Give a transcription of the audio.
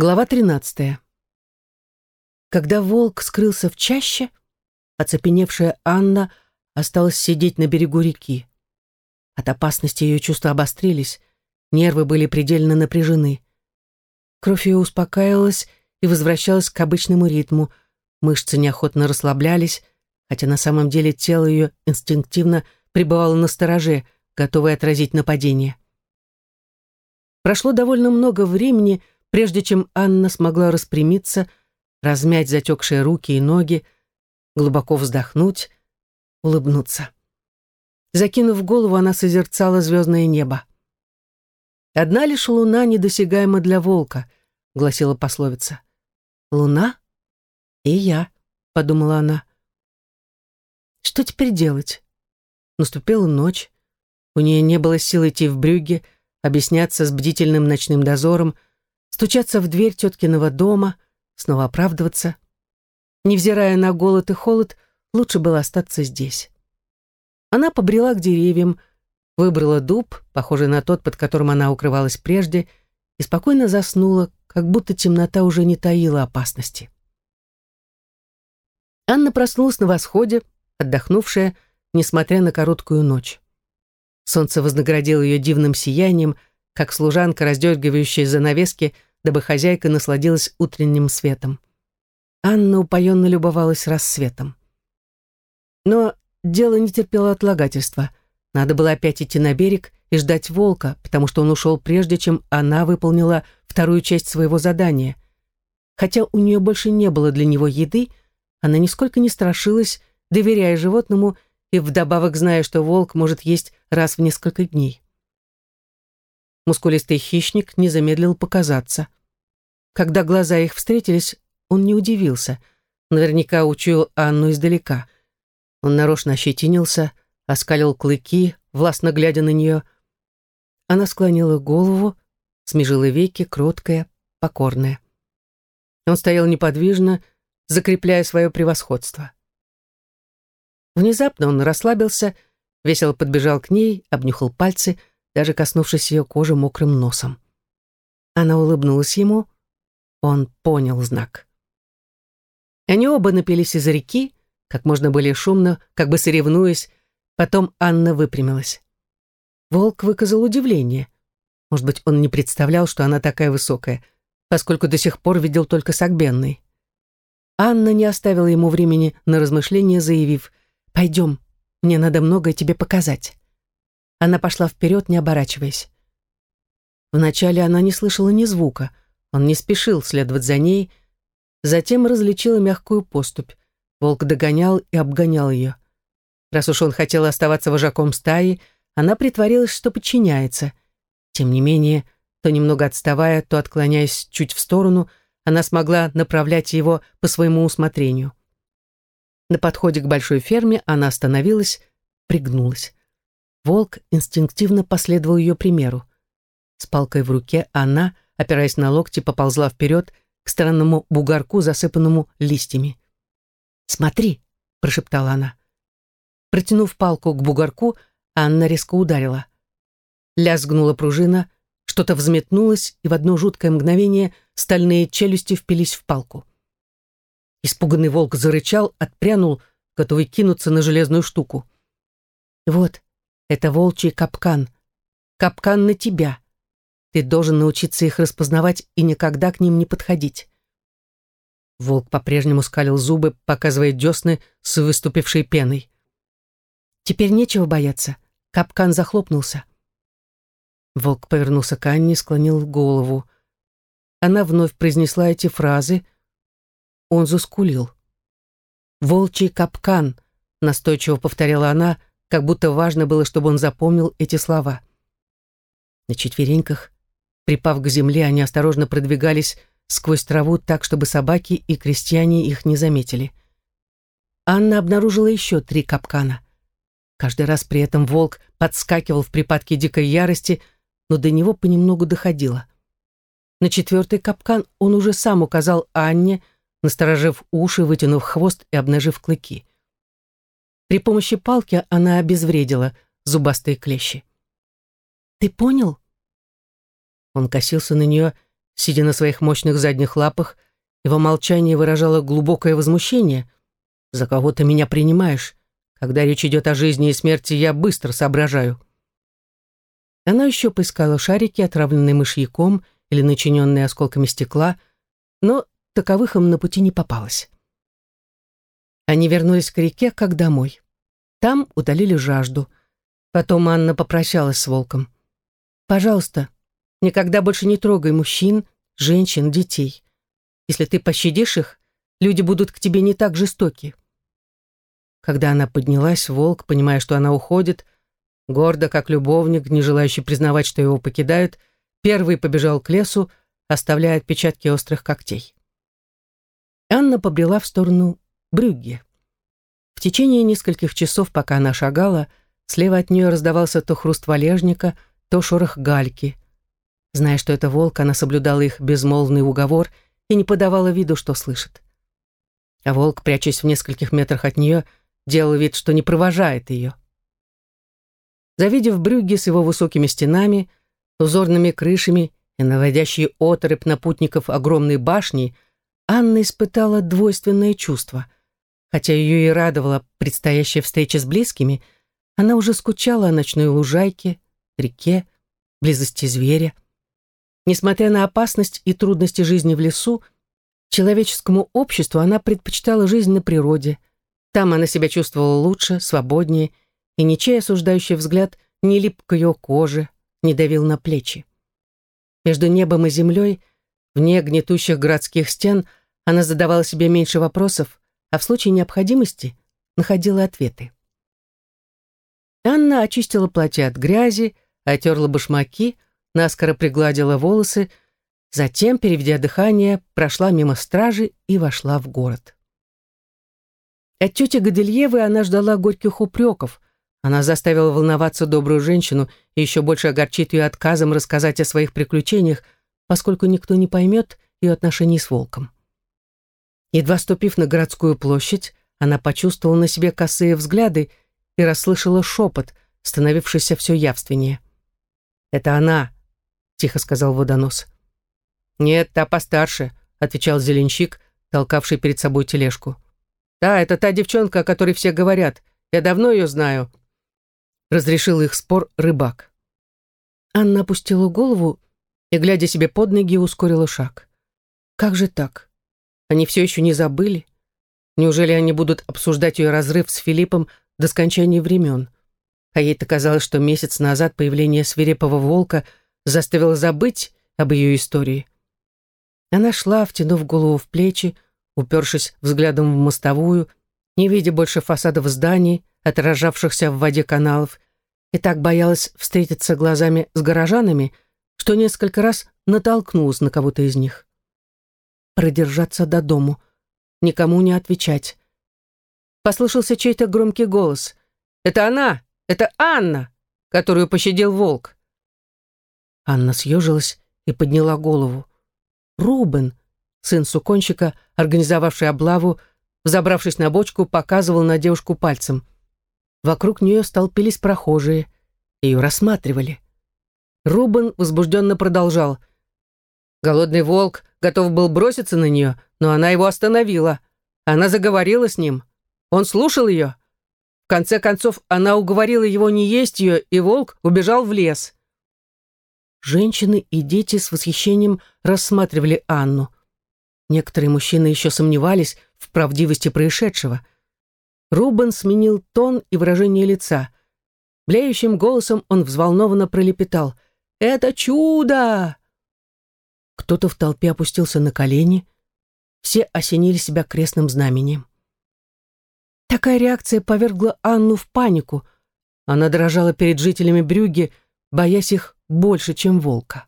Глава 13. Когда волк скрылся в чаще, оцепеневшая Анна осталась сидеть на берегу реки. От опасности ее чувства обострились, нервы были предельно напряжены. Кровь ее успокаивалась и возвращалась к обычному ритму, мышцы неохотно расслаблялись, хотя на самом деле тело ее инстинктивно пребывало на стороже, готовое отразить нападение. Прошло довольно много времени, прежде чем Анна смогла распрямиться, размять затекшие руки и ноги, глубоко вздохнуть, улыбнуться. Закинув голову, она созерцала звездное небо. «Одна лишь луна недосягаема для волка», — гласила пословица. «Луна и я», — подумала она. «Что теперь делать?» Наступила ночь. У нее не было сил идти в брюге, объясняться с бдительным ночным дозором — стучаться в дверь теткиного дома, снова оправдываться. Невзирая на голод и холод, лучше было остаться здесь. Она побрела к деревьям, выбрала дуб, похожий на тот, под которым она укрывалась прежде, и спокойно заснула, как будто темнота уже не таила опасности. Анна проснулась на восходе, отдохнувшая, несмотря на короткую ночь. Солнце вознаградило ее дивным сиянием, как служанка, раздергивающая занавески, дабы хозяйка насладилась утренним светом. Анна упоенно любовалась рассветом. Но дело не терпело отлагательства. Надо было опять идти на берег и ждать волка, потому что он ушел прежде, чем она выполнила вторую часть своего задания. Хотя у нее больше не было для него еды, она нисколько не страшилась, доверяя животному и вдобавок зная, что волк может есть раз в несколько дней. Мускулистый хищник не замедлил показаться. Когда глаза их встретились, он не удивился. Наверняка учуял Анну издалека. Он нарочно ощетинился, оскалил клыки, властно глядя на нее. Она склонила голову, смежила веки, кроткая, покорная. Он стоял неподвижно, закрепляя свое превосходство. Внезапно он расслабился, весело подбежал к ней, обнюхал пальцы, даже коснувшись ее кожи мокрым носом. Она улыбнулась ему. Он понял знак. Они оба напились из реки, как можно более шумно, как бы соревнуясь. Потом Анна выпрямилась. Волк выказал удивление. Может быть, он не представлял, что она такая высокая, поскольку до сих пор видел только Сагбенной. Анна не оставила ему времени на размышления, заявив, «Пойдем, мне надо многое тебе показать». Она пошла вперед, не оборачиваясь. Вначале она не слышала ни звука, он не спешил следовать за ней, затем различила мягкую поступь. Волк догонял и обгонял ее. Раз уж он хотел оставаться вожаком стаи, она притворилась, что подчиняется. Тем не менее, то немного отставая, то отклоняясь чуть в сторону, она смогла направлять его по своему усмотрению. На подходе к большой ферме она остановилась, пригнулась. Волк инстинктивно последовал ее примеру. С палкой в руке она, опираясь на локти, поползла вперед к странному бугорку, засыпанному листьями. «Смотри!» — прошептала она. Протянув палку к бугорку, Анна резко ударила. Лязгнула пружина, что-то взметнулось, и в одно жуткое мгновение стальные челюсти впились в палку. Испуганный волк зарычал, отпрянул, готовый кинуться на железную штуку. «Вот, это волчий капкан. Капкан на тебя. Ты должен научиться их распознавать и никогда к ним не подходить. Волк по-прежнему скалил зубы, показывая десны с выступившей пеной. Теперь нечего бояться. Капкан захлопнулся. Волк повернулся к Анне, склонил голову. Она вновь произнесла эти фразы. Он заскулил. «Волчий капкан», — настойчиво повторяла она, как будто важно было, чтобы он запомнил эти слова. На четвереньках, припав к земле, они осторожно продвигались сквозь траву так, чтобы собаки и крестьяне их не заметили. Анна обнаружила еще три капкана. Каждый раз при этом волк подскакивал в припадке дикой ярости, но до него понемногу доходило. На четвертый капкан он уже сам указал Анне, насторожив уши, вытянув хвост и обнажив клыки. При помощи палки она обезвредила зубастые клещи. «Ты понял?» Он косился на нее, сидя на своих мощных задних лапах, его молчание выражало глубокое возмущение. «За кого ты меня принимаешь? Когда речь идет о жизни и смерти, я быстро соображаю». Она еще поискала шарики, отравленные мышьяком или начиненные осколками стекла, но таковых им на пути не попалось. Они вернулись к реке, как домой. Там утолили жажду. Потом Анна попрощалась с волком. «Пожалуйста, никогда больше не трогай мужчин, женщин, детей. Если ты пощадишь их, люди будут к тебе не так жестоки». Когда она поднялась, волк, понимая, что она уходит, гордо, как любовник, не желающий признавать, что его покидают, первый побежал к лесу, оставляя отпечатки острых когтей. Анна побрела в сторону Брюгге. В течение нескольких часов, пока она шагала, слева от нее раздавался то хруст валежника, то шорох гальки. Зная, что это волк, она соблюдала их безмолвный уговор и не подавала виду, что слышит. А волк, прячась в нескольких метрах от нее, делал вид, что не провожает ее. Завидев Брюгге с его высокими стенами, узорными крышами и наводящие оторопь на путников огромной башни, Анна испытала двойственное чувство — Хотя ее и радовала предстоящая встреча с близкими, она уже скучала о ночной лужайке, реке, близости зверя. Несмотря на опасность и трудности жизни в лесу, человеческому обществу она предпочитала жизнь на природе. Там она себя чувствовала лучше, свободнее, и ничей осуждающий взгляд не лип к ее коже, не давил на плечи. Между небом и землей, вне гнетущих городских стен, она задавала себе меньше вопросов, а в случае необходимости находила ответы. Анна очистила платье от грязи, отерла башмаки, наскоро пригладила волосы, затем, переведя дыхание, прошла мимо стражи и вошла в город. От тети Гадельевы она ждала горьких упреков. Она заставила волноваться добрую женщину и еще больше огорчит ее отказом рассказать о своих приключениях, поскольку никто не поймет ее отношений с волком. Едва ступив на городскую площадь, она почувствовала на себе косые взгляды и расслышала шепот, становившийся все явственнее. «Это она», — тихо сказал водонос. «Нет, та постарше», — отвечал зеленщик, толкавший перед собой тележку. «Да, это та девчонка, о которой все говорят. Я давно ее знаю», — разрешил их спор рыбак. Анна опустила голову и, глядя себе под ноги, ускорила шаг. «Как же так? Они все еще не забыли? Неужели они будут обсуждать ее разрыв с Филиппом до скончания времен? А ей-то казалось, что месяц назад появление свирепого волка заставило забыть об ее истории. Она шла, втянув голову в плечи, упершись взглядом в мостовую, не видя больше фасадов зданий, отражавшихся в воде каналов, и так боялась встретиться глазами с горожанами, что несколько раз натолкнулась на кого-то из них продержаться до дому, никому не отвечать. Послышался чей-то громкий голос. «Это она! Это Анна, которую пощадил волк!» Анна съежилась и подняла голову. Рубен, сын суконщика, организовавший облаву, взобравшись на бочку, показывал на девушку пальцем. Вокруг нее столпились прохожие. Ее рассматривали. Рубен возбужденно продолжал. Голодный волк готов был броситься на нее, но она его остановила. Она заговорила с ним. Он слушал ее. В конце концов, она уговорила его не есть ее, и волк убежал в лес. Женщины и дети с восхищением рассматривали Анну. Некоторые мужчины еще сомневались в правдивости происшедшего. Рубен сменил тон и выражение лица. Блеющим голосом он взволнованно пролепетал. «Это чудо! Кто-то в толпе опустился на колени. Все осенили себя крестным знамением. Такая реакция повергла Анну в панику. Она дрожала перед жителями Брюги, боясь их больше, чем волка.